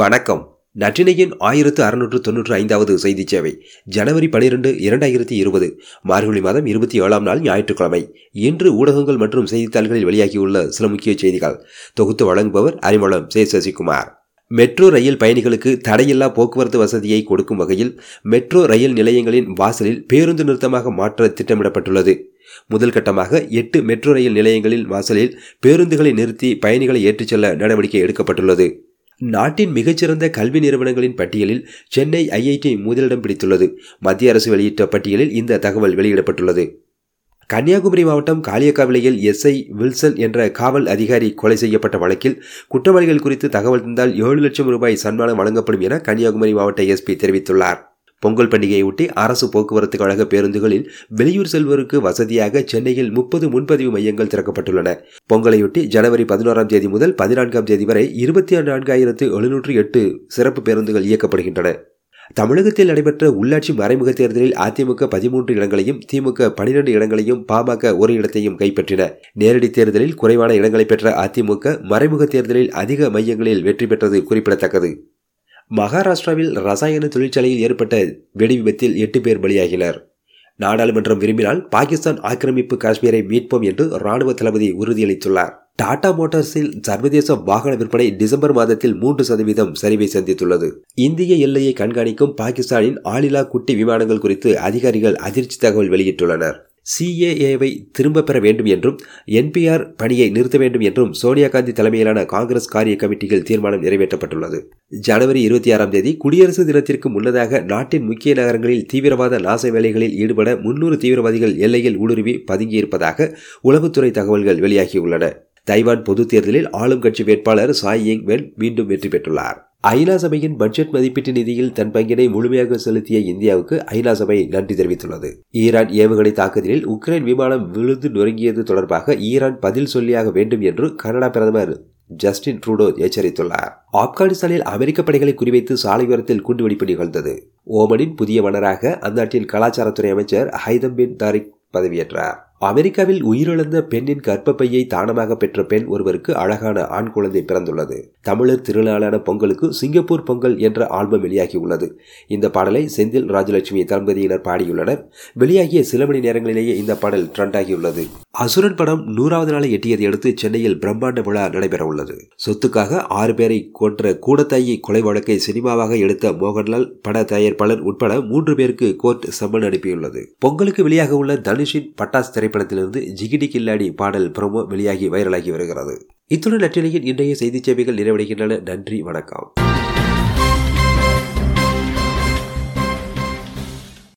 வணக்கம். நற்றினையின் ஆயிரத்து அறுநூற்று தொன்னூற்று ஐந்தாவது செய்தி சேவை ஜனவரி பனிரெண்டு இரண்டாயிரத்தி இருபது மார்கழி மாதம் இருபத்தி ஏழாம் நாள் ஞாயிற்றுக்கிழமை. இன்று ஊடகங்கள் மற்றும் செய்தித்தாள்களில் வெளியாகியுள்ள சில முக்கிய செய்திகள். தொகுத்து வழங்குபவர் அறிமுகம் சே. சசிகுமார். மெட்ரோ ரயில் பயணிகளுக்கு தடையில்லா போக்குவரத்து வசதியை கொடுக்கும் வகையில் மெட்ரோ ரயில் நிலையங்களின் வாசலில் பேருந்து நிறுத்தமாக மாற்ற திட்டமிடப்பட்டுள்ளது. முதல் கட்டமாக எட்டு மெட்ரோ ரயில் நிலையங்களின் வாசலில் பேருந்துகளை நிறுத்தி பயணிகளை ஏற்றிச் செல்ல நடவடிக்கை எடுக்கப்பட்டுள்ளது. நாட்டின் மிகச்சிறந்த கல்வி நிறுவனங்களின் பட்டியலில் சென்னை ஐஐடி முதலிடம் பிடித்துள்ளது. மத்திய அரசு வெளியிட்ட பட்டியலில் இந்த தகவல் வெளியிடப்பட்டுள்ளது. கன்னியாகுமரி மாவட்டம் காளியக்காவிலையில் எஸ்ஐ வில்சன் என்ற காவல் அதிகாரி கொலை செய்யப்பட்ட வழக்கில் குற்றவாளிகள் குறித்து தகவல் தந்தால் ஏழு லட்சம் ரூபாய் சன்மானம் வழங்கப்படும் என கன்னியாகுமரி மாவட்ட எஸ்பி தெரிவித்துள்ளார். பொங்கல் பண்டிகையொட்டி அரசு போக்குவரத்து கழக பேருந்துகளில் வெளியூர் செல்வோருக்கு வசதியாக சென்னையில் முப்பது முன்பதிவு மையங்கள் திறக்கப்பட்டுள்ளன. பொங்கலையொட்டி ஜனவரி பதினோராம் தேதி முதல் பதினான்காம் தேதி வரை இருபத்தி நான்காயிரத்து எழுநூற்று எட்டு சிறப்பு பேருந்துகள் இயக்கப்படுகின்றன. தமிழகத்தில் நடைபெற்ற உள்ளாட்சி மறைமுக தேர்தலில் அதிமுக பதிமூன்று இடங்களையும் திமுக பனிரெண்டு இடங்களையும் பாமக ஒரு இடத்தையும் கைப்பற்றின. நேரடி தேர்தலில் குறைவான இடங்களை பெற்ற அதிமுக மறைமுக தேர்தலில் அதிக மையங்களில் வெற்றி பெற்றது குறிப்பிடத்தக்கது. மகாராஷ்டிராவில் ரசாயன தொழிற்சாலையில் ஏற்பட்ட வெடி விபத்தில் எட்டு பேர் பலியாகினர். நாடாளுமன்றம் விரும்பினால் பாகிஸ்தான் ஆக்கிரமிப்பு காஷ்மீரை மீட்போம் என்று ராணுவ தளபதி உறுதியளித்துள்ளார். டாடா மோட்டார்ஸில் சர்வதேச வாகன விற்பனை டிசம்பர் மாதத்தில் மூன்று சதவீதம் சரிவை சந்தித்துள்ளது. இந்திய எல்லையை கண்காணிக்கும் பாகிஸ்தானின் ஆளில்லா குட்டி விமானங்கள் குறித்து அதிகாரிகள் அதிர்ச்சி தகவல் வெளியிட்டுள்ளனர். சிஏஏவை திரும்ப பெற வேண்டும் என்றும் என்பிஆர் பணியை நிறுத்த வேண்டும் என்றும் சோனியா காந்தி தலைமையிலான காங்கிரஸ் காரிய கமிட்டியில் தீர்மானம் நிறைவேற்றப்பட்டுள்ளது. ஜனவரி இருபத்தி ஆறாம் தேதி குடியரசு தினத்திற்கு முன்னதாக நாட்டின் முக்கிய நகரங்களில் தீவிரவாத நாச வேலைகளில் ஈடுபட முன்னூறு தீவிரவாதிகள் எல்லையில் ஊடுருவி பதுங்கியிருப்பதாக உளவுத்துறை தகவல்கள் வெளியாகியுள்ளன. தைவான் பொதுத் தேர்தலில் ஆளும் கட்சி வேட்பாளர் சாய் இங் வென் மீண்டும் வெற்றி பெற்றுள்ளார். ஐநா சபையின் பட்ஜெட் மதிப்பீட்டு நிதியில் தன் பங்கினை முழுமையாக செலுத்திய இந்தியாவுக்கு ஐநா சபை நன்றி தெரிவித்துள்ளது. ஈரான் ஏவுகணை தாக்குதலில் உக்ரைன் விமானம் விழுந்து நொறுங்கியது தொடர்பாக ஈரான் பதில் சொல்லியாக வேண்டும் என்று கனடா பிரதமர் ஜஸ்டின் ட்ரூடோ எச்சரித்துள்ளார். ஆப்கானிஸ்தானில் அமெரிக்க படைகளை குறிவைத்து சாலையோரத்தில் குண்டுவெடிப்பு நிகழ்ந்தது. ஓமனின் புதிய மன்னராக அந்நாட்டின் கலாச்சாரத்துறை அமைச்சர் ஹைதம் பின் தாரிக் பதவியேற்றார். அமெரிக்காவில் உயிரிழந்த பெண்ணின் கர்ப்பப்பையை தானமாக பெற்ற பெண் ஒருவருக்கு அழகான ஆண் குழந்தை பிறந்துள்ளது. தமிழர் திருநாளான பொங்கலுக்கு சிங்கப்பூர் பொங்கல் என்ற ஆல்பம் வெளியாகியுள்ளது. இந்த பாடலை செந்தில் ராஜலட்சுமி தளபதியினர் பாடியுள்ளனர். வெளியாகிய சில மணி நேரங்களிலேயே இந்த பாடல் ட்ரெண்ட் ஆகியுள்ளது அசுரன் படம் நூறாவது நாளை எட்டியதை அடுத்து சென்னையில் பிரம்மாண்ட விழா நடைபெற உள்ளது சொத்துக்காக ஆறு பேரை கொன்ற கூடத்தாயி கொலை வழக்கை சினிமாவாக எடுத்த மோகன்லால் பட தயாரிப்பாளர் உட்பட மூன்று பேருக்கு கோர்ட் சம்மன் அனுப்பியுள்ளது. பொங்கலுக்கு வெளியாக உள்ள தனுஷின் பட்டாஸ் திரைப்படத்திலிருந்து ஜிகிடி கில்லாடி பாடல் ப்ரோமோ வெளியாகி வைரலாகி வருகிறது. இத்துடன் நற்றினையின் இன்றைய செய்தி சேவைகள் நிறைவடைகின்றன. நன்றி வணக்கம்.